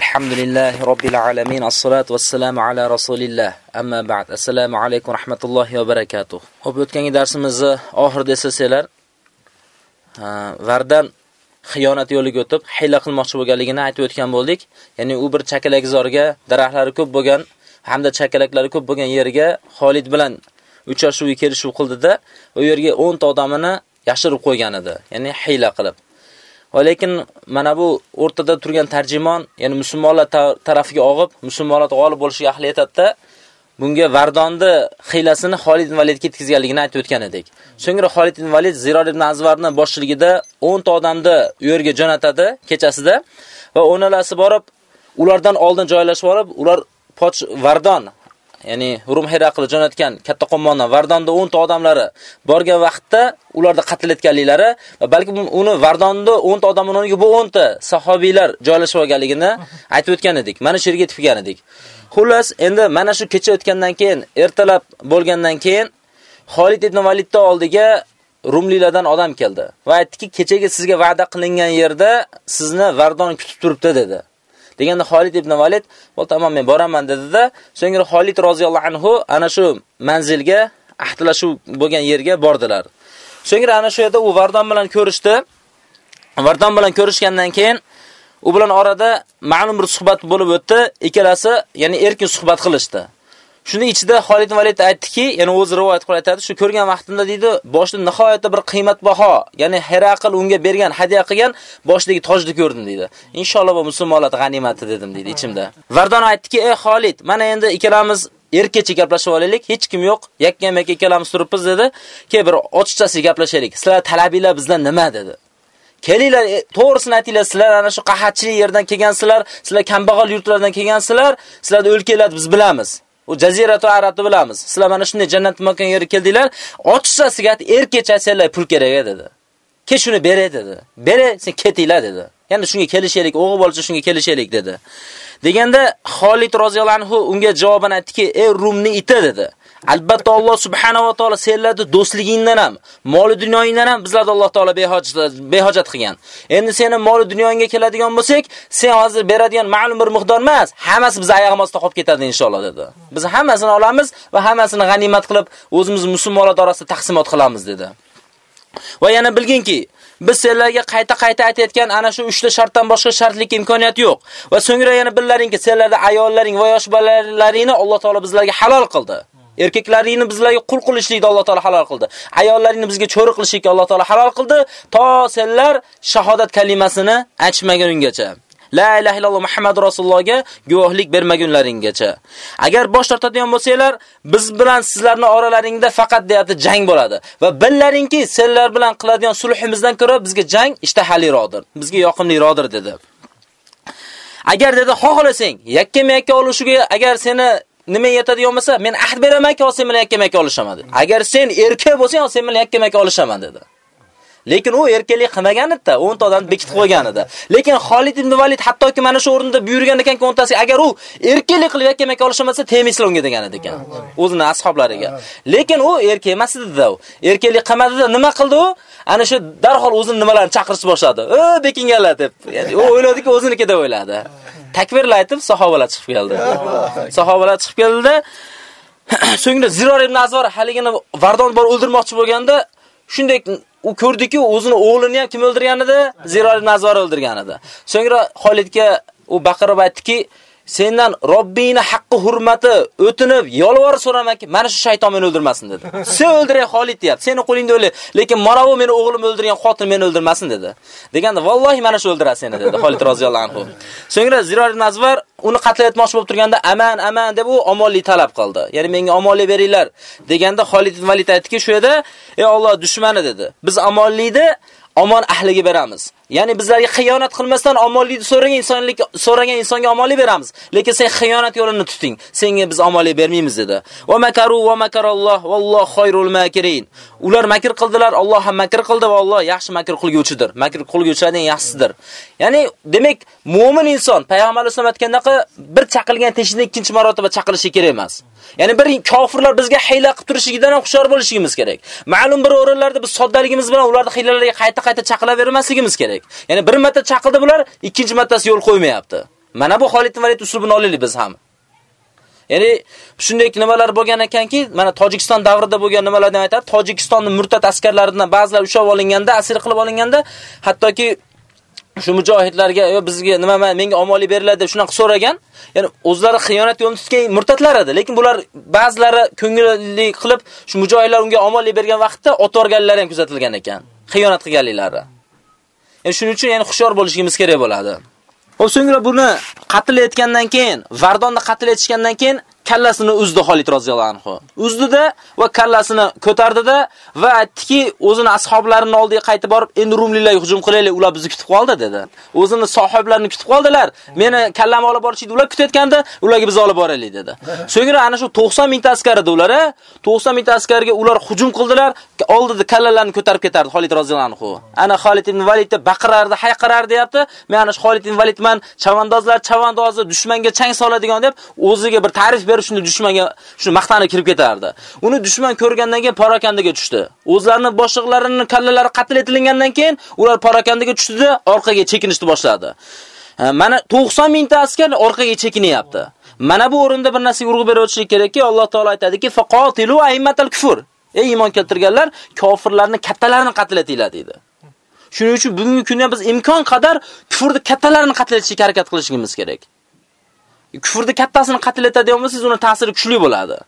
Alhamdulillah robbil alamin. Assalatu vassalamu ala rasulillah. Amma ba'd. Assalomu alaykum rahmatullohi va barakatuh. Xo'p, o'tgangi darsimizni oxirida esasizlar, Vardan xiyonat yo'liga o'tib, hiyla qilmoqchi bo'lganligini aytib o'tgan bo'ldik. Ya'ni u bir chakalakzorga, daraxtlari ko'p bo'lgan hamda chakalaklari ko'p bo'lgan yerga Xolid bilan uchrashuvga kelishuv qildida, u yerga 10 ta odamini yashirib qo'ygan edi. Ya'ni hiyla qilib. Va lekin mana bu o'rtada turgan tarjimon, ya'ni musulmonlar tarafiga og'ib, musulmonlar g'olib bo'lishiga ahli etadi bunga Vardonni xiylasini Xolid ibn Valid ketkizganligini aytib o'tgan edik. So'ngra Xolid ibn Valid Ziror ibn Azvarni boshchiligida 10 ta odamni u yerga jo'natadi kechasida va o'nalasi borib, ulardan oldin joylashib olib, ular poch Vardon ya'ni Rum Herakli jo'natgan katta qo'mondan Vardonda 10 ta odamlari borgan vaqtda ularda qatl etganliklari va balki uni Vardonda 10 ta odamning o'rniga bu 10 ta sahobiylar joylashib olganligini aytib o'tgan edik. Mana shu yerga yetib kelgan edik. Xullas, endi mana shu kecha o'tgandan keyin, ertalab bo'lgandan keyin Xolid ibn Validning oldiga Rumlilardan odam keldi va aytdiki, kechagi sizga va'da qilingan yerda sizni Vardon kutib turibdi dedi. Deganda Xolid ibn Valid, "Bo'l, tamom, men boraman" dedi-da, so'ngra Xolid roziyallohu anhu ana shu manzilga, ahdlashuv bo'lgan yerga bordilar. So'ngra ana shu yerda u Vardon bilan ko'rishdi. Vardon bilan ko'rishgandan keyin u bilan orada ma'lum bir suhbat bo'lib o'tdi. Ikkalasi, ya'ni erkin suhbat qilishdi. Shuni ichida Xolid Valid aytdiki, ya'ni o'zi rivoyat qilib aytadi, shu ko'rgan vaqtimda deydi, boshda nihoyatda bir qiymatbaho, ya'ni Heraql unga bergan hadya qilgan boshdagi tojni ko'rdim deydi. Inshaalloh bu musulmonlar g'animati dedim deydi ichimda. Vardon aytdiki, "Ey Xolid, mana endi ikkalamiz erkechi gaplashib olaylik, hech kim yo'q, yakkama-yakka ikkalamiz turibmiz" dedi. "Ke bir ochiqchasi gaplashaylik. Sizlar talabinglar bizdan nima?" dedi. Kelinglar, e, to'g'risini aytinglar, sizlar ana shu qahatchilik yerdan kelgansizlar, sizlar kambag'al yurtlardan kelgansizlar, sizlarning o'lkanglarni biz bilamiz. U jaziratu arabni bilamiz. Sizlar mana shunday jannat makon yerga keldinglar, ochiqchasiga erkech aytsanglar pul kerak dedi. Ke shuni beray dedi. Beray, sen ketinglar dedi. Ya'ni shunga kelishaylik, o'g'il bo'lsa shunga kelishaylik dedi. Deganda Xolid roziyallohu anhu unga javoban aytdiki, "Ey Rumni iti" dedi. Albatta Alloh subhanahu va taolo senlarni do'stligingdan ham, mol dunyoyingdan ham bizlarni Alloh taolo behojat behojat qilgan. Endi seni mol dunyoingga keladigan bo'lsak, sen hozir beradigan ma'lum bir miqdor emas, hammasi biz oyog'imizda qolib ketadi inshaalloh dedi. Biz hammasini olamiz va hammasini g'animat qilib o'zimiz musulmonlar orasida taqsimot qilamiz dedi. Va yana bilginki, biz senlarga qayta-qayta aytayotgan ana shu 3 ta shartdan boshqa shartlik imkoniyat yo'q. Va so'ngra yana billaringki, senlarda ayollaring va yosh bolalaringni Alloh taolo bizlarga halol qildi. Erkaklaringni bizlarga qul qilishlikni Alloh taolo halol qildi. Ayollaringni bizga cho'ri qilishlikni Alloh taolo halol qildi, to senlar shahodat kalimasini aytmaguninggacha. La ilaha illalloh Muhammad rasulullohga guvohlik bermagunlaringacha. Agar bosh tortadigan bo'lsanglar, biz bilan sizlarning oralaringda faqat deyapti jang bo'ladi va billaringki, senlar bilan qiladigan sulhimizdan ko'ra bizga jang ishtahaliroqdir. Bizga yoqimliroqdir dedi. Agar dedi xohlasang, yakkama-yakka olishiga agar seni nima yetadigan bo'lsa, men ahd beramanki, sen bilan yakkama-yakka olishaman dedi. Agar sen erkak bo'lsang, sen bilan yakkama-yakka olishaman dedi. Lekin u erkaklik qilmagan edi, 10 ta bekitib qo'ygan edi. Lekin Xolid ibn Valid hattoki mana shu o'rinda buyurgan ekanki, 10 agar u erkaklik qilib yakkama-yakka olishmasa, temislar unga degan edi ekan. O'zining ashablariga. Lekin u erkak emas edi-da u. Erkaklik qilmadi-da, nima qildi u? Ana shu darhol o'zini nimalarni chaqirishni boshladi. "O, bekinganlar" deb. Ya'ni u o'yladiki, o'ziniki deb o'yladi. Takbirlar aytib sahobalar chiqib keldi. Sahobalar chiqib keldi. So'ngra Ziror ibn Azvar haligini Vardon bor o'ldirmoqchi bo'lganda, shunday u ko'rdiki, o'zini o'g'lini ham kim o'ldirgan edi? Ziror ibn Azvar o'ldirgan edi. So'ngra Xolidga u baqirib aytdiki, sendan Robbingni haqqi hurmati o'tinib, yolvor so'ramak, mana shu shayton meni o'ldirmasin dedi. Sen o'ldiray Xolid deyapti. Seni qo'lingda o'li, lekin mana bu meni o'g'lim o'ldirgan xotin meni o'ldirmasin dedi. Deganda, "Vallohi mana shu o'ldiradi seni" dedi Xolid roziyallohu anhu. So'ngra Ziror ibn Azvar uni qatl etmoqchi bo'lib turganda, "Aman, aman" deb u omonlik talab qildi. Ya'ni menga omonlik beringlar deganda Xolid ibn Valid aytdiki, shu yerda, "Ey Alloh dushmani" dedi. Biz omonlikni omon ahliga beramiz. Ya'ni bizlarga xiyonat qilmasdan omonlikni so'ragan insonlik so'ragan insonga omonlik beramiz. Lekin sen xiyonat yo'lini tuting. Senga biz omonlik bermaymiz dedi. Va makaru va makaralloh valloh xoyrul makirin. Ular makr qildilar, Alloh ham makr qildi va Alloh yaxshi makr qilguvchidir. Makr qilguvchilarning yaxshisidir. Ya'ni demak, mu'min inson payg'ambar sollallohu alayhi bir chaqilgan teshikni ikkinchi marotaba chaqilishi kerak emas. Ya'ni bir kofirlar bizga hiyla qilib turishigidan ham xushyor bo'lishimiz kerak. Ma'lum bir o'rinlarda biz soddaligimiz bilan ularni hiylalariga qayta-qayta chaqilavermasligimiz kerak. Ya'ni bir marta chaqildi bular, ikkinchi martasi yo'l qo'ymayapti. Mana bu Xolid ibn Valid uslubini olaylik biz ham. Ya'ni shunday nimalar bo'lgan ekanki, mana Tojikiston davrida bo'lgan nimalarni aytadi. Tojikistonning murtad askarlaridan ba'zilar ushlab olinganda, asir qilib olinganda, hattoki shu mujohidlarga yo bizga nima menga omonlik beriladi deb shunaqa so'ragan. Ya'ni o'zlari xiyonat yo'lini tutgan murtatlar edi, lekin bular ba'zilari ko'ngillilik qilib shu mujohidlar unga omonlik bergan vaqtda o'tvorganlari ham kuzatilgan ekan. Xiyonat qilganliklari. Endi shuning uchun ya'ni hushyor bo'lishimiz kerak bo'ladi. Xo'p, so'ngra buni qatl etgandan keyin, Vardonni qatl etishgandan keyin kallasini uzdi Xolid roziyallohu anhu. Uzdida va kallasini ko'tardida va aytdiki, o'zini ashoblarining oldiga qaytib borib, endi rumliklarga hujum qilaylik, ular bizni kutib qoldi dedi. O'zini sohiblarini kutib qoldilar. Meni kallamni olib borishdi, ular kutayotganda, ularga biz olib boraylik dedi. So'ngra ana shu 90 mingta askar edi ular, e. 90 mingta askarga ular hujum qildilar, oldida kallalarni ko'tarib ketardi Xolid roziyallohu anhu. Ana Xolid ibn Valid baqirardi, hayqirardi deyapti. Men ana shu Xolid ibn Validman, chavandozlar chavandozi, dushmanga chang soladigan deb o'ziga bir ta'rif berib shuni dushmanga shuni maqtanib kirib ketardi. Uni dushman ko'rgandan keyin parokandaga tushdi. O'zlarining boshliqlarining kallalari qatl etilgandan keyin ular parokandaga tushdi, orqaga chekinishni boshladi. Mana 90 mingta askar orqaga chekinyapti. Mana bu o'rinda bir narsa urg'u berib o'tish kerakki, Alloh taolay aytadiki, faqatilu aymatal kufur. Ey iymon keltirganlar, kofirlarni kattalarini qatl etinglar dedi. Shuning uchun bugungi kunda biz imkon qadar kufrni kattalarini qatl etishga harakat qilishimiz kerak. Kufrni kattasini qatl etadigan bo'lsangiz, uni ta'siri kuchli bo'ladi.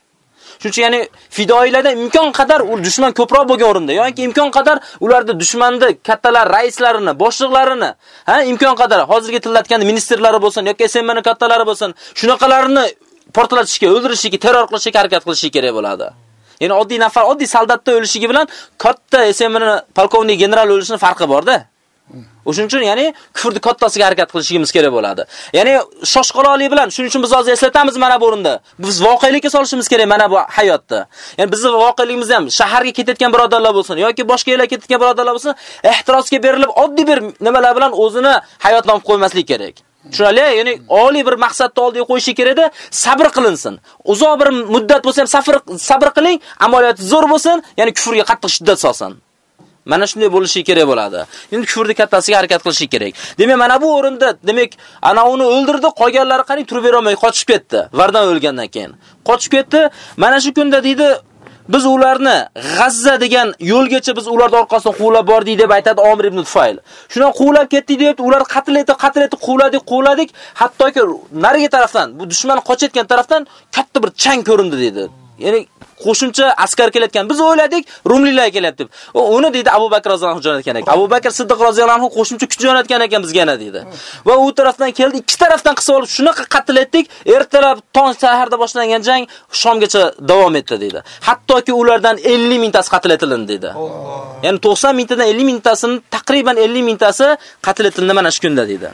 Shuning uchun ya'ni fidoilarda imkon qadar u dushman ko'proq bo'lgan o'rinda yoki imkon qadar ularda dushmanni kattalar raislarini, boshliqlarini, ha, imkon qadar hozirgi tillatgan ministerlari bo'lsin yoki SMN kattalari bo'lsin, shunaqalarini portlatishga, o'ldirishga, terror qilishga harakat qilishi kerak bo'ladi. Ya'ni oddiy nafar, oddiy soldatda o'lishligi bilan katta SMN polkovnik general o'lishining farqi bor-da. O'shuning uchun ya'ni kufrni kattasiga harakat qilishimiz kerak bo'ladi. Ya'ni shoshqaloqlik bilan shuning uchun biz hozir eslatamiz mana bu o'rinda. Biz voqelikka solishimiz kerak mana bu hayotda. Ya'ni bizning voqeligimiz ham shaharga ketayotgan birodarlar bo'lsin yoki boshqa yerga ketayotgan birodarlar bo'lsin, ehtirosga berilib oddiy bir nimalar bilan o'zini hayotdan qo'ymaslik kerak. Tushunali? Ya'ni oliy bir maqsadni oldiga qo'yishi kerakda, sabr qilinsin. Uzoq bir muddat bo'lsa ham sabr sabr qiling, amaliyot zo'r bo'lsin, ya'ni kufrga qattiq shiddat solsin. Mana shunday bo'lishi kerak bo'ladi. Endi kufrni kattasiga harakat qilish kerak. Demak, mana bu o'rinda, demak, ana uni o'ldirdi, qolganlari qani turib bera olmay qochib ketdi. Vardan o'lgandan keyin. Qochib ketdi. Mana shu kunda deydi, biz ularni G'azza degan yo'lgacha biz ularni orqasidan quvlab bordik deb aytadi Omir ibn Tufayl. Shuna quvlab ketdik deb ular qatl etib, qatl etib quvladik, quvladik, hattoki nariga tarafdan, bu dushman qochayotgan tarafdan katta bir chang ko'rindi dedi. Ya'ni qo'shimcha askar kelayotgan. Biz o'yladik, rumliklar kelyapti deb. Uni deydi Abu Bakr roziyallohu anhu jo'natgan ekan. Abu Bakr Siddiq roziyallohu anhu qo'shimcha kuch jo'natgan ekan bizga yana deydi. Va u tarafdan keldi, ikki tarafdan qisib olib shunaqa qatl etdik. Ertalab tong saharda boshlangan jang Shomgacha davom etdi deydi. Hattoki ulardan 50 mingtasi qatl etildi deydi. Ya'ni 90 mingtadan 50 mingtasini taqriban 50 mingtasi qatl etildi mana shu kunda deydi.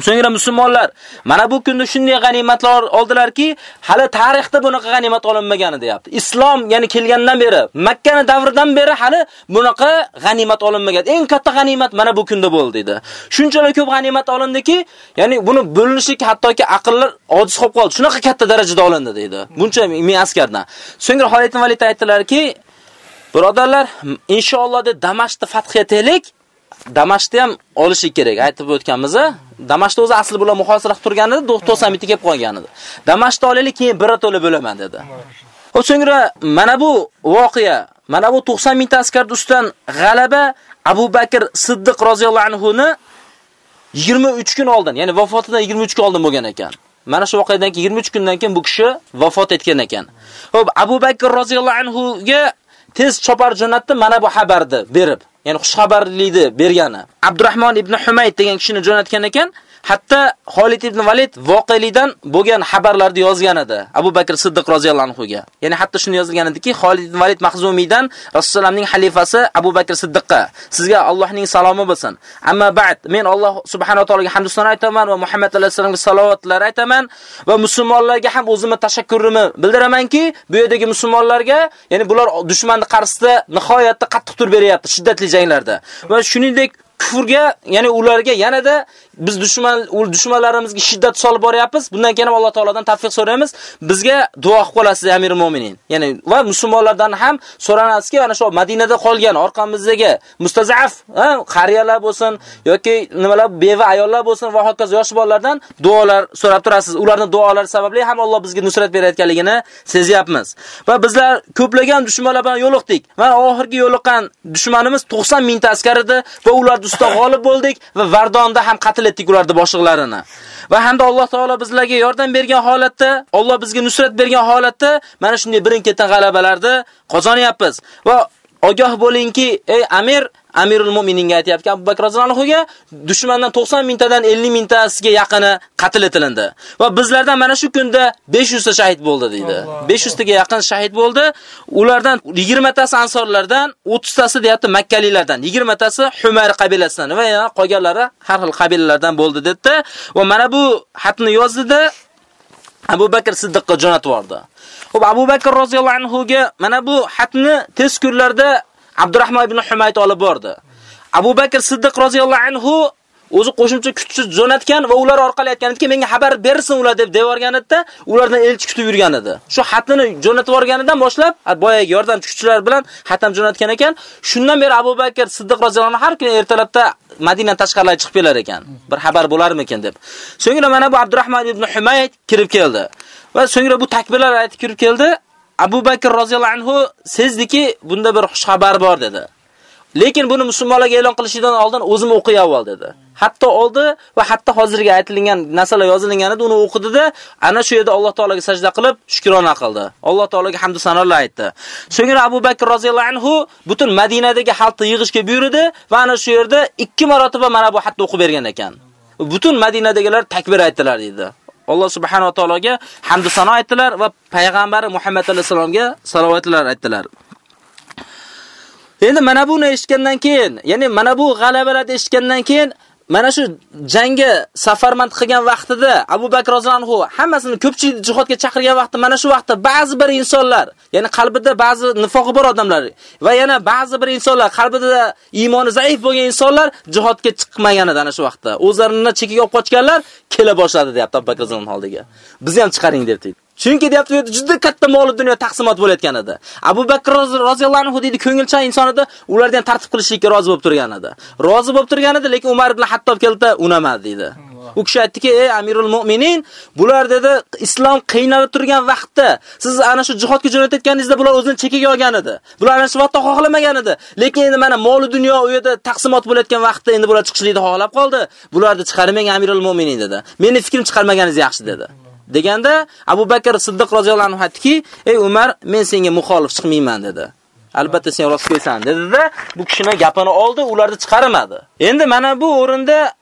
So'ngra musulmonlar mana bu kunda shunday g'animatlar oldilarki, hali tarixda bunaqa g'animat olinmagan deyapti. Islom, ya'ni kelgandan beri, Makka davridan beri hali bunaqa g'animat olinmagan. Eng katta g'animat mana bu kunda bo'ldi dedi. Shunchalik ko'p g'animat olindiki, ya'ni buni bo'linishlik hattoki aqllar ojiz qolib qoldi. Shunaqa katta darajada olindi dedi. Buncha ming askardan. So'ngra Xolid ibn Valid aytdilarki, birodarlar, inshaalloh de Damashqni fath etaylik. Damashqni ham olishi kerak. Aytib o'tganmiz, Damashqda o'zi asli bular muhosira qilib turganida 90 mingta kelib qolgan edi. Damashqda olaylik, keyin birato'la bo'laman dedi. O so'ngra mana bu voqea, mana bu 90 mingta askar ustidan g'alaba Abu Bakr Siddiq roziyallohu anhu ni 23 kun oldin, ya'ni vafotidan 23 kun oldin bo'lgan ekan. Mana shu voqeadan keyin 23 kundan keyin bu kishi vafot etgan ekan. Xo'p, Abu Bakr roziyallohu anhu ga tez chopar jo'natdi mana bu xabarni berib. Ya'ni xushxabarlikni bergani. Abdurrahmon ibn Humayd degan kishini jo'natgan ekan, Hatta Xolid ibn Valid voqelikdan bo'lgan xabarlarni yozgan edi Abu Bakr Siddiq roziyallohu anhu ga. Ya'ni hatto shuni yozilgan ediki, Xolid ibn Valid Mahzumiydan Rasulullohning xalifasi Abu Bakr Siddiqqa sizga Allohning salomi bo'lsin. Amma ba'd, men Alloh subhanahu va taologa hamd sano aytaman va Muhammad alayhisolamga salovatlar aytaman va musulmonlarga ham o'zimni tashakkurimni bildiramanki, bu yerdagi musulmonlarga, ya'ni bular dushmanni qarshisida nihoyatda qattiq tur beryapti shiddatli janglarda. Va shuningdek kufrga, ya'ni ularga yanada biz dushman ul dushmanlarimizga shiddat solib boryapmiz. Bundan keyin ham Alloh taolodan tavfiq so'raymiz. Bizga duo qilib qolasiz, Amirul Mo'minin. Ya'ni va musulmonlardan ham so'ranasizki, ana shu Madinada qolgan orqamizdagi mustazaf, qariyalar bo'lsin yoki nimalar beva ayollar bo'lsin va hokazo yosh bolalardan duolar so'rab turasiz. Ularning duolari sababli ham Alloh bizga nusrat berayotganligini sezyapmiz. Va bizlar ko'plagan dushmanlar bilan yo'liqdik. Mana oxirgi yo'liqqan dushmanimiz 90 mingta askar edi va ular ustida g'olib bo'ldik va Vardonda ham qatl etdik ularni boshliqlarini. Va hamda Alloh taolo bizlarga yordam bergan holatda, Alloh bizga nusrat bergan holatda mana shunday birin-ketin g'alabalarni qozonyapmiz. Va ogoh bo'lingki, ey amir, Amirul Mu'mininga aytayapti, Abu Bakr roziyallohu anhu dushmandan 90 mingtadan 50 mingtasiga yaqini qatl etilindi. Va bizlardan mana shu kunda 500 ta shahid bo'ldi deydi. 500 taga yaqin shahid bo'ldi. Ulardan 20 tasi ansorlardan, 30 tasi deyapti Makkalilardan, 20 tasi Humayr qabilasidan va yana qolganlari har xil qabilalardan bo'ldi dedi. Va mana bu xatni yozdida Abu Bakr Siddiqqa jo'natib yubordi. Xo'p, Abu Bakr roziyallohu anhu ga mana bu xatni tez kunlarda Abdurrahmon ibn Humayt olib bordi. Abu Bakr Siddiq roziyallohu anhu o'zi qo'shimcha kutchi jo'natgan va ular orqali aytganidiki, menga xabar bersin ular deb devorganida, ulardan elchi kutib yurgan edi. Shu xatni jo'natib yuborganidan boshlab, boyagi yordam kuchchilar bilan xatam jo'natgan ekan. Shundan beri Abu Bakr Siddiq roziyallohu har kuni ertalabda Madina tashqariga chiqib kelar ekan. Bir xabar bo'larmikin deb. So'ngra mana bu Abdurrahmon ibn Humayt kirib keldi. Va so'ngra bu takbirlar aytib kirib keldi. Abu Bakr roziyallohu anhu sezdiki, bunda bir xush xabar bor dedi. Lekin buni musulmonlarga e'lon qilishidan oldin o'zim o'qiy avval dedi. Hatto oldi va hatto hozirga aytilgan narsalar yozilganida uni o'qidida, ana shu yerda Alloh taolaga sajda qilib shukrona qildi. Alloh taolaga hamd sanolar aytdi. So'ngra Abu Bakr roziyallohu anhu butun Madinadagi xalqni yig'ishga buyurdi va ana shu yerda ikki marotaba mana bu xatni o'qib bergan ekan. Butun Madinadagilar takbir aytdilar dedi. Alloh subhanahu va taologa hamd sano aytdilar va payg'ambari Muhammad alayhisalomga salovatlar aytdilar. Endi mana buni eshitgandan keyin, ya'ni mana bu g'alabalarni eshitgandan keyin mana shu jangga safarmand qilgan vaqtida Abu Bakr roziyallohu hammasini ko'pchilik jihodga chaqirgan vaqtda mana shu vaqtda ba'zi bir insonlar, ya'ni qalbida ba'zi nifoqi bor odamlar va yana ba'zi bir insonlar qalbida iymoni zaif bo'lgan insonlar jihodga chiqmagan edi ana shu vaqtda. O'zlarini chekiga olib qochganlar kela boshladi deyapti Abu Bakr roziyallohu oldiga. Bizni ham chiqaring deb deydi. Chunki deyapti, juda katta mol dunyo taqsimot bo'layotgan edi. Abu Bakr roziyallohu anhu deydi, ko'ngilchan inson edi, ulardan tartib qilishlikka rozi bo'lib turgan edi. Rozi bo'lib turgan edi, lekin Umar ibn Hattob keldi, unamadi deydi. U kishi aytdiki, "Ey Amirul Mu'minin, bular dedi, islom qiynalib turgan vaqtda siz ana shu jihodga jo'natayotganingizda bular o'zini chekiga olgan edi. Bular ana shu vaqtda xohlamagan edi. Lekin endi mana mol dunyo u yerda taqsimot bo'layotgan vaqtda endi bular chiqishlikni xohlab qoldi. Bularni chiqarmang Amirul Mu'minin dedi. Meni fikrim chiqarmaganingiz yaxshi dedi." Deganda Abu Bakr Siddiq roziyallohu anhu aytdiki, "Ey Umar, men senga muxolif chiqmayman" dedi. Albatta sen rost kelsan dedi-da, bu kishini gapini oldi, ularni chiqarmadi. Endi mana bu o'rinda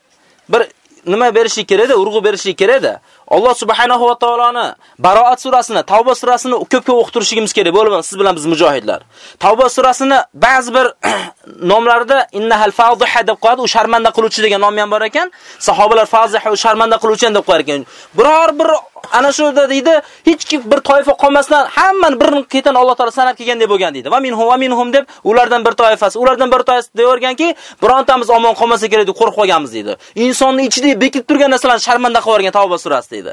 bir nima berishi kerak urg'u berishi kerak. Alloh subhanahu va taoloni Baroat surasini, Tavba surasini ko'p-ko'p o'qitirishimiz kerak bo'lmoq siz bilan biz mujohidlar. Tavba surasini ba'zi bir nomlarida innahal fadhiha deb qo'yadi, u sharmanda qiluvchi degan nomi ham bor ekan. Sahobalar fadhiha u sharmanda qiluvchi deb qo'yar ekan. Biror bir ana shu deydi, hech kim bir toifa qolmasdan hammani birini ketan Alloh taolo sanab kelgandek bo'lgan deydi. Va minhum va minhum deb ulardan bir toifasi, ulardan bir toifasi deyorganki, birontamiz omon qolmasa kerak deb qo'rqib qolganmiz deydi. Insonni ichida bekitib turgan narsalarni sharmanda qilib yuborgan Tavba surasi deydi.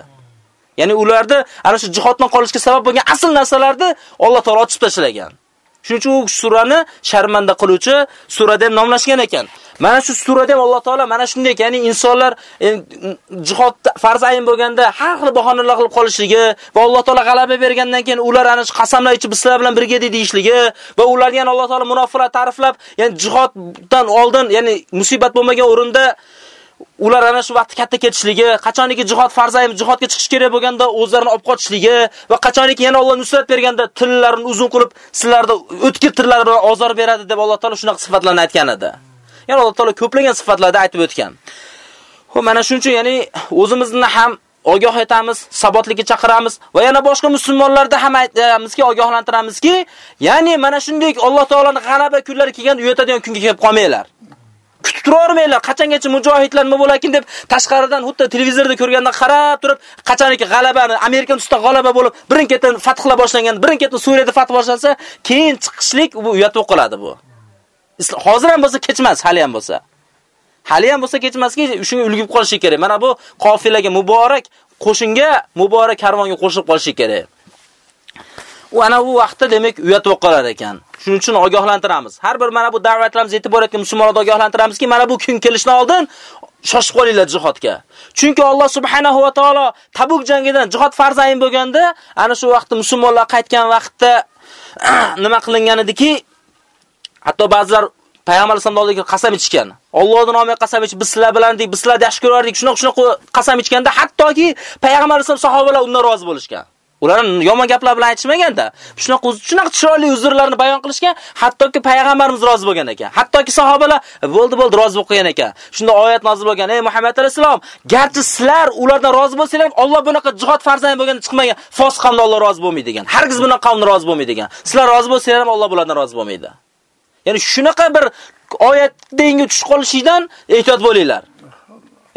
Ya'ni ularda ana shu jihoddan qolishga sabab bo'lgan asl narsalarni Alloh taolo ochib tashlagan. Shuning uchun surani sharmanda qiluvchi sura deb nomlashgan ekan. Mana shu surada ham Alloh taolo mana shunday, ya'ni insonlar jihod farz ayin bo'lganda har xil bahonalar qilib qolishligi va Alloh taolo g'alaba bergandan keyin ular ana shu qasamlar ichib sizlar bilan birga deyishligi va ularni yana Alloh taolo munofiqlar ta'riflab, ya'ni jihoddan oldin, ya'ni musibat bo'lmagan o'rinda ular ana shu vaqtda katta ketishligi, qachoniki jihod farzayim jihodga chiqish kerak bo'lganda o'zlarini olib qochishligi va qachoniki yana Alloh nusrat berganda tillarini uzun qilib, sizlarda o'tkir tillar bilan ozor beradi deb Alloh taolo shunaqa sifatlarni aytgan edi. Ya'ni Alloh taolo ko'plagan sifatlarda aytib o'tgan. Xo'p, mana shuning uchun ya'ni o'zimizni ham ogoh etamiz, sabotlikka chaqiramiz va yana boshqa musulmonlarda ham aytamizki, ogohlantiramizki, ya'ni mana shunday Alloh taolaning g'alaba kunlari kelganda uyatadigan kunga kelib qolmanglar. Kutib turavermanglar, qachongacha mujohidlar nima bo'larkin deb tashqaridan xuddi televizorda ko'rganda qarab turib, qachoniki g'alabani Amerika ustidan g'alaba bo'lib, birin-ketin fathla boshlangan, birin-ketin Suriyada fath boshlansa, keyin chiqishlik bu uyat bo'lib qoladi bu. Hozir ham bo'lsa kechmas, hali ham bo'lsa. hali ham bo'lsa kechmaski shunga ulgib qolishi kerak. Mana bu qofilaga muborak qo'shinga, muborak karvonga qo'shilib qolishi kerak. U ana bu vaqtda demak uyatib qolar ekan. Shuning uchun ogohlantiramiz. Har bir mana bu da'vatlarimiz yetib borayotgan musulmonlarni ogohlantiramizki, mana bu kun kelishdan oldin shoshib qolinglar jihodga. Chunki Alloh subhanahu va taolo Tabuk jangidan jihod farzayin bo'lganda, ana shu vaqtda musulmonlar qaytgan vaqtda nima qilingan ediki, hatto ba'zilar payg'ambar sollallohu alayhi qasam ichgan. Allohning nomiga qasam ichib, biz sizlar bilan deb, biz sizlarni yaxshi ko'rardik, shunaqa shunaqa qasam ichganda, hattoki payg'ambar sollallohu sahobalar undan rozi bo'lishgan. Ular yomon gaplar bilan aytishmaganda, shunaqa shunaqa chiroyli uzrlarni bayon qilishgan, hattoki payg'ambarimiz rozi bo'lgan ekan. Hattoki sahobalar bo'ldi bo'ldi rozi bo'lgan ekan. Shunda oyat nozil bo'lgan: "Ey Muhammad alayhisalom, garchi sizlar ulardan rozi bo'lsanglar, Alloh bunaqa jihod farzand bo'lganda chiqmagan, fosiq qavmni Alloh rozi bo'lmaydi" degan. Hargiz bunaqa qavmni rozi bo'lmaydi degan. Sizlar rozi bo'lsanglar ham Alloh bulardan rozi bo'lmaydi. Ya'ni shunaqa bir oyat dengi tushib qolishidan ehtiyot bo'linglar.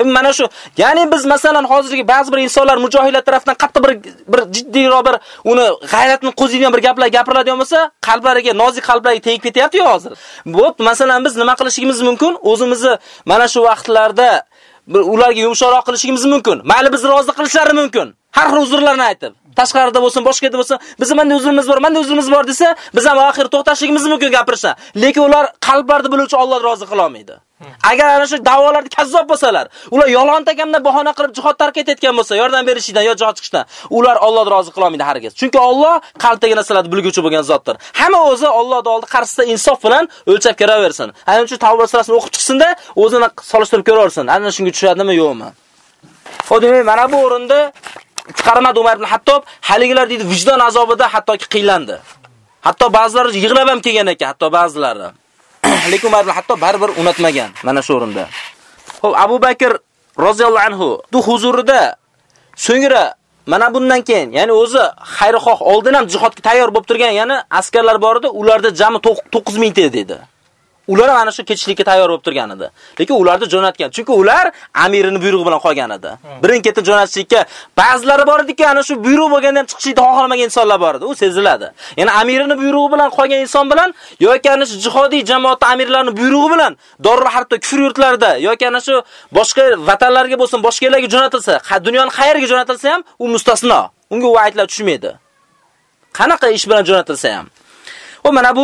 Mana shu, ya'ni biz masalan hozirgi ba'zi bir insonlar mujohidlar tomonidan qattiq bir bir jiddiyroq bir uni g'ayratni qo'ziydigan bir gaplar gapiriladigan bo'lsa, qalblariga, nozik qalblariga tegib ketyapti-yu hozir. Bo'p, masalan biz nima qilishimiz mumkin? O'zimizni mana shu vaqtlarda ularga yumshoqroq qilishimiz mumkin. Mayli biz rozi qilishlari mumkin. Har xil uzrlarni aytib. Tashqarida bo'lsin, boshqa yerda bo'lsin, bizning menda o'zimiz bor, menda o'zimiz bor desa, biz ham oxir to'xtashligimiz mumkin gapirsa. Lekin ular qalblarni biluvchi Alloh rozi qila olmaydi. Agar ana shu da'volarda kazzob bo'lsalar, ular yolg'on takamda bahona qilib jihod tark etayotgan bo'lsa, yordam berishidan yo jihod chiqishdan, ular Alloh rozi qila olmaydi hargiz. Chunki Alloh qalbdagi narsalarni bilguvchi bo'lgan zotdir. Hamma o'zi Allohning oldida qarshisida insof bilan o'lchab ko'raversin. Ana shu Tavba surasini o'qib chiqsin-da, o'zini solishtirib ko'raversin. Ana shunga tushadimi, yo'qmi? Xo'p, mana bu o'rinda chiqarmadi Umar ibn Hattob, haligilar deydi vijdon azobida hattoki qiylandi. Hatto ba'zilari yig'lab ham kelgan ekan, hatto ba'zilari. Lekin Umar ibn Hattob baribir unutmagan mana shu o'rinda. Xo'p, Abu Bakr roziyallohu anhu du huzurida so'ngra mana bundan keyin, ya'ni o'zi xayrixoh oldin ham jihodga tayyor bo'lib turgan, ya'ni askarlar bor edi, ularda jami 9000 ta dedi. Ular ham ana shu ketishlikka tayyor bo'lib turgan edi. Lekin ularni jo'natgan. Chunki ular amirining buyrug'i bilan qolgan edi. Birin-ketin jo'natishlikka ba'zilari bor ediki, ana shu buyruq bo'lganda ham chiqishni xohlamagan insonlar bor edi. U seziladi. Ya'ni amirining buyrug'i bilan qolgan inson bilan yoki ana shu jihodiy jamoat amirlarining buyrug'i bilan Dorul Harbda kufr yurtlarida yoki ana shu boshqa vatanlarga bo'lsin, boshqa yerlarga jo'natilsa, dunyoning qayerga jo'natilsa ham u mustasno. Unga u aytlar tushmaydi. Qanaqa ish bilan jo'natilsa ham. Va mana bu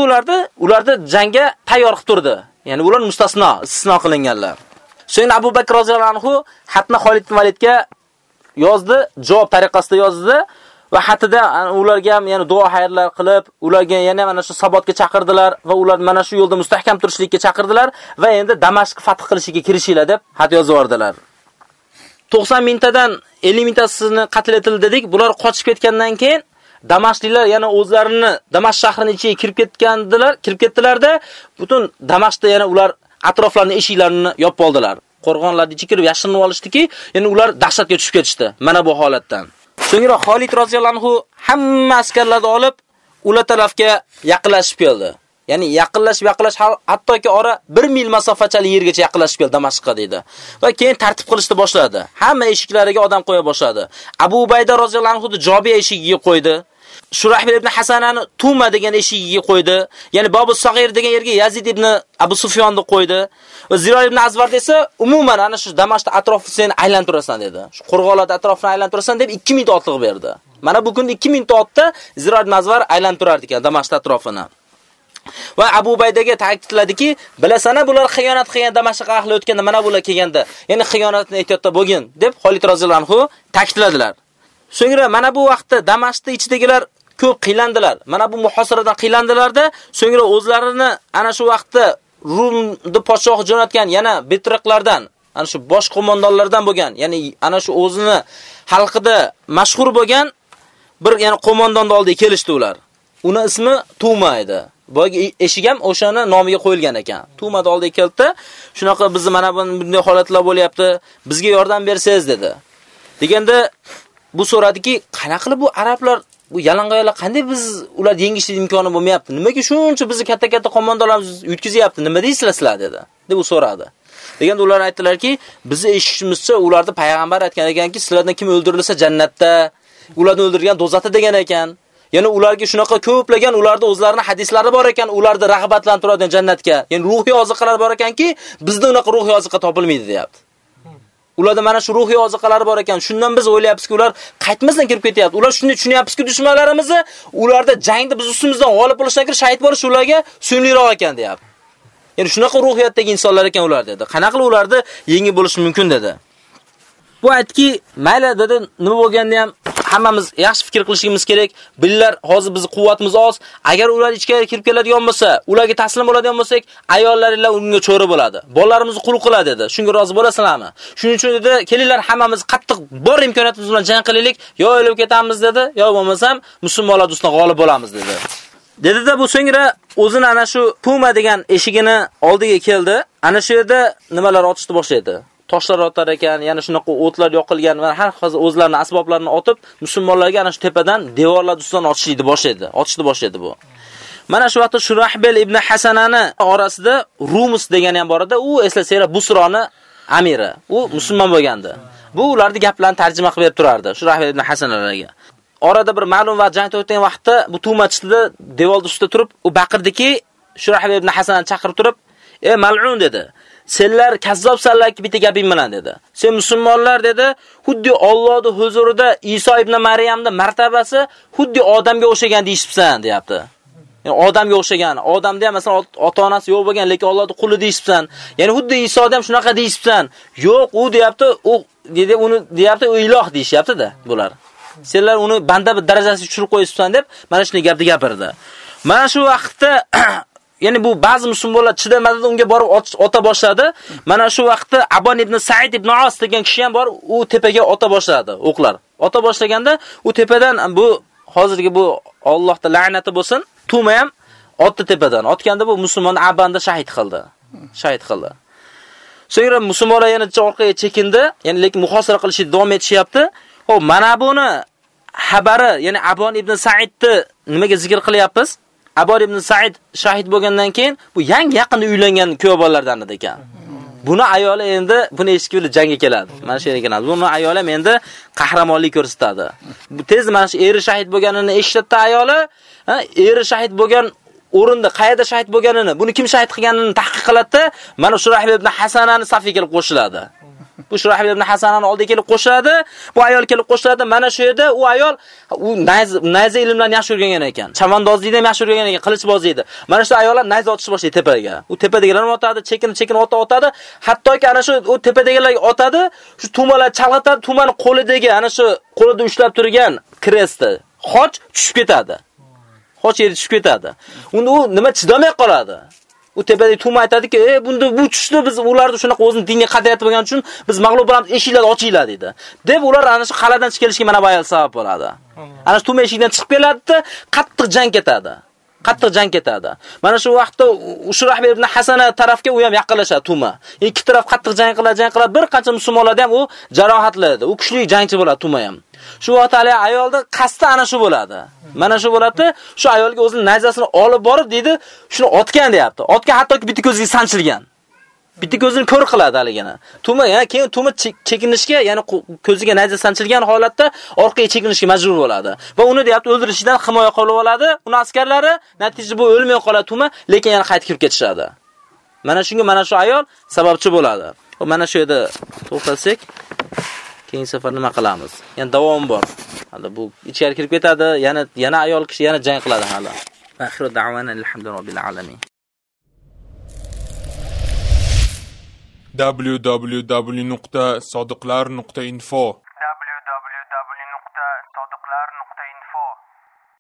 ularni jangga tayyor qilib turdi. Ya'ni ular mustasno, istisno qilinganlar. So'ng Abu Bakr roziyallohu anhu xatni Xolid ibn Validga yozdi, javob tariqasida yozdi va xatida ularga ham ya'ni duo xayrlar qilib, ularga yana mana shu sabotga chaqirdilar va ular mana shu yo'lda mustahkam turishlikka chaqirdilar va endi Damashq fath qilishiga kirishinglar deb xat yozib yubordilar. 90 mingtadan 50 mingtasini qatl etildi dedik. Bular qochib ketgandan keyin Damashqliklar yana o'zlarini Damashq shahrining ichiga kirib ketgandilar, kirib ketdilarda, butun Damashqda yana ular atroflarini eshiklarini yopib oldilar. Qo'rg'onlarni ichiga kirib yashirinib olishdiki, yana ular dahshatga tushib ketishdi. Mana bu holatdan. So'ngra Xolid roziyallohu anhu hamma askarlarni olib ular tarafga yaqinlashib keldi. Ya'ni yaqinlashib yaqinlash hattoki ora 1 mil masofachali yergacha yaqinlashib keldi Damashqqa dedi. Va keyin tartib qilishni boshladi. Hamma eshiklariga odam qo'ya boshladi. Abu Ubayda roziyallohu anhu Jobiya eshigiga qo'ydi. Shurahbil ibn Hasanani Tuma degan eshigiga qo'ydi. Ya'ni Bobu Sag'ir degan yerga Yazid ibn Abu Sufyonni qo'ydi. Va Ziroy ibn Azvar desa, umuman ana shu Damashqda atrofni sen aylantirasan dedi. Shu qo'rg'onlarda atrofini aylantirasan deb 2000 ta otliq berdi. Mana bu kun 2000 ta otda Ziroy ibn Azvar aylantirardi ekan Damashq atrofini. Va Abu Baydaga ta'kidladiki, bilasana bular xiyonat qilgan Damashq ahli o'tganda mana bular kelganda, ya'ni xiyonatni ehtiyotda bo'lgin deb Xolid roziyallohu anhu ta'kidladilar. So'ngra mana bu vaqtda Damashqda ichidagilar ko'p qiylandilar. Mana bu muhosiradan qiylandilarda, so'ngra o'zlarini ana shu vaqtda Rumni podshohi jo'natgan yana bitriqlardan, ana shu bosh qo'mondonlardan bo'lgan, ya'ni ana shu o'zini xalqida mashhur bo'lgan bir ya'ni qo'mondonni oldiga kelishdi ular. Uni ismi Tuma edi. Boyagi eshik ham o'shani nomiga qo'yilgan ekan. Tuma oldiga keldi. Shunaqa bizni mana bunday holatlar bo'lyapti. Bizga yordam bersangiz dedi. Deganda bu so'radiki, qanaqa qilib bu arablar bu yalang'oyoqlar qanday biz ular yengishlik imkoni bo'lmayapti? Nimaga shuncha bizni katta-katta qo'mondonlarimiz yutkizyapti? Nima deysizlar sizlar dedi. deb u so'radi. Deganda ular aytdilarki, bizni eshitishimizcha ularni payg'ambar aytgan ekanki, sizlardan kim o'ldirilsa jannatda, ularni o'ldirgan dozatda degan ekan. Ya'ni ularga shunaqa ko'plagan ularda o'zlarining hadislari bor ekan, ularni rag'batlantiradigan jannatga. Ya'ni ruhiy oziqalar bor ekanki, bizda unaqa ruhiy oziqa topilmaydi, deyapti. Ularda mana shu ruhiy oziqalari bor ekan. Shundan biz o'ylayapmizki, ular qaytmasdan kirib ketyapti. Ular shuni tushunyapmizki, dushmanlarimizni ularda jangda biz ustimizdan g'olib bo'lishdan ko'ra shahid bo'lish ularga so'ngliroq ekan, deyapti. Ya'ni shunaqa ruhiyatdagi insonlar ekan ular dedi. Qanaqa qilib ularni yengib bo'lish mumkin dedi. Bu aytki, mayli dedi, nima bo'lganda ham hammamiz yaxshi fikr qilishimiz kerak. Billar hozir bizning quvvatimiz oz. Agar ular ichkariga kirib keladigan bo'lsa, ularga taslim bo'ladigan bo'lsak, ayollaringlar unga cho'ri bo'ladi. Bolalarimizni qul qiladi dedi. Shunga rozi bo'lasizlarmi? Shuning uchun dedi, kelinglar hammamiz qattiq bor imkoniyatimiz bilan jang qilaylik, yo o'lib ketamiz dedi, yo bo'lmasam musulmonlar ustidan g'olib bo'lamiz dedi. Dedida bu so'ngra o'zini ana shu Puma degan eshigini oldiga keldi. Ana shu yerda nimalar otishni boshlaydi. Toshlar otar ekan, yana shunaqa o'tlar yoqilgan va har xil o'zlarini asboblarini otib, musulmonlarga ana shu tepadan devorlar ustidan otishni boshlaydi. Otishni boshlaydi bu. Mana shu vaqtda Shurahbel ibn Hasanani orasida Rumus degani ham bor edi. U eslasanglar Busroni amiri. U musulmon bo'lgandi. Bu ularning gaplarini tarjima qilib berib turardi. Shurahbel ibn Hasanlarga. Orada bir ma'lum va jang o'tgan vaqtda bu tumatchida devor ustida turib, u baqirdiki, Shurahbel ibn Hasanani chaqirib turib, E mal'un" dedi. senlar kazzobsanlarki bitta gaping bilan dedi. Sen musulmonlar dedi, xuddi Allohning huzurida Iso ibn Maryamning martabasi xuddi odamga o'xshagan deyishibsan, deyapti. Ya'ni odamga o'xshagan. Odamda ham masalan ota-onasi yo'q bo'lgan, lekin Allohning quli deyishibsan. Ya'ni xuddi Isoda ham shunaqa deyishibsan. Yo'q, u deyapti, u dedi uni deyapti, u iloh deyishyapti-da bular. Senlar uni banda bir darajasiga tushirib qo'yibsan deb mana shunday gapni gapirdi. Mana shu vaqtda ya'ni bu ba'zi musulmonlar chidamadi unga borib ota boshladi. Mana shu vaqtda Abon ibn Said ibn Os degan kishi ham bor, u tepaga ota boshladi, o'qlar. Ota boshlaganda u tepadan bu hozirgi bu Allohda la'nati bo'lsin, Tuma ham otdi tepadan. Otganda bu musulmon Abanda shahid qildi. Shahid qildi. So'ngra musulmonlar yana orqaga chekindi, ya'ni lekin muhosara qilishni davom etishyapti. Xo'p, mana buni xabari, ya'ni Abon ibn Saidni nimaga zikr qilyapmiz? Abor ibn Said shahid bo'lgandan keyin bu yangi yaqinda uylangan kuyovlardan edi ekan. Buni ayoli endi buni eshitib bilib jangga keladi. Mana shu yerga keladi. Buni ayoli endi qahramonlik ko'rsatadi. Bu tez mana shu eri shahid bo'lganini eshitdi ayoli, ha, eri shahid bo'lgan o'rinda qayerda shahid bo'lganini, buni kim shahid qilganini tahqiq qiladi. Mana shu Rahib ibn Hasanani safiga kelib qo'shiladi. Bu Shurahbil ibn Hasanani oldiga kelib qo'shiladi. Bu ayol kelib qo'shiladi. Mana shu yerda u ayol u nayz nayz ilmlarni yaxshi o'rgangan ekan. Chavandozlikni ham yaxshi o'rgangan ekan, qilichbozlikni. Mana shu ayollar nayz otishni boshlaydi tepaga. U tepadagilarni otadi, chekin-chekin ota otadi. Hattoki ana shu u tepadagilarga otadi, shu tumalar chalg'atadi, tumani qo'lidagi ana shu qo'lida ushlab turgan kresti xoch tushib ketadi. Xoch yerga tushib ketadi. Unda u nima chidamay qoladi. U tepada tuma aytadiki, "Ey, bunda bu tushdi biz ularni shunaqa o'zini dinga qadriyat bo'lgani uchun biz mag'lub bo'lamiz, eshiklar ochinglar" dedi. Deb ular ana shu qal'adan chiqib kelishga mana bu sabab bo'ladi. Ana shu tuma eshikdan chiqib keladi, qattiq jang ketadi. Qattiq jang ketadi. Mana shu vaqtda Ushrahbir ibn Hasana tarafga u ham yaqinlashadi Tuma. Ikki taraf qattiq jang qiladi, jang qiladi. Bir qancha musulmonlarda ham u jarohatlanadi. U kuchli jangchi bo'ladi Tuma ham. Shu vaqtda ayolda qasdi ana shu bo'ladi. Mana shu bo'ladi. Shu ayolga o'zining najasini olib borib dedi, shuni otgan deyapti. Otgan hattoki bitta ko'ziga sanchilgan. Bitta ko'zini ko'r qiladi haligini. Tuma, ya'ni keyin tuma chekinishga, ya'ni ko'ziga nayza sanchilgan holatda orqaga chekinishga majbur bo'ladi. Va uni deyapti o'ldirishidan himoya qilib oladi. Uni askarlari natijada bu o'lmay qoladi tuma, lekin yana qaytib kirib ketishadi. Mana shunga mana shu ayol sababchi bo'ladi. Va mana shu yerda to'xtalsak, keyin safar nima qilamiz? Ya'ni davom bor. Hali bu ichkari kirib ketadi, yana yana ayol kishi yana jang qiladi hali. Axiru da'wana alhamdulillah alamin. www.sodiqlar.info www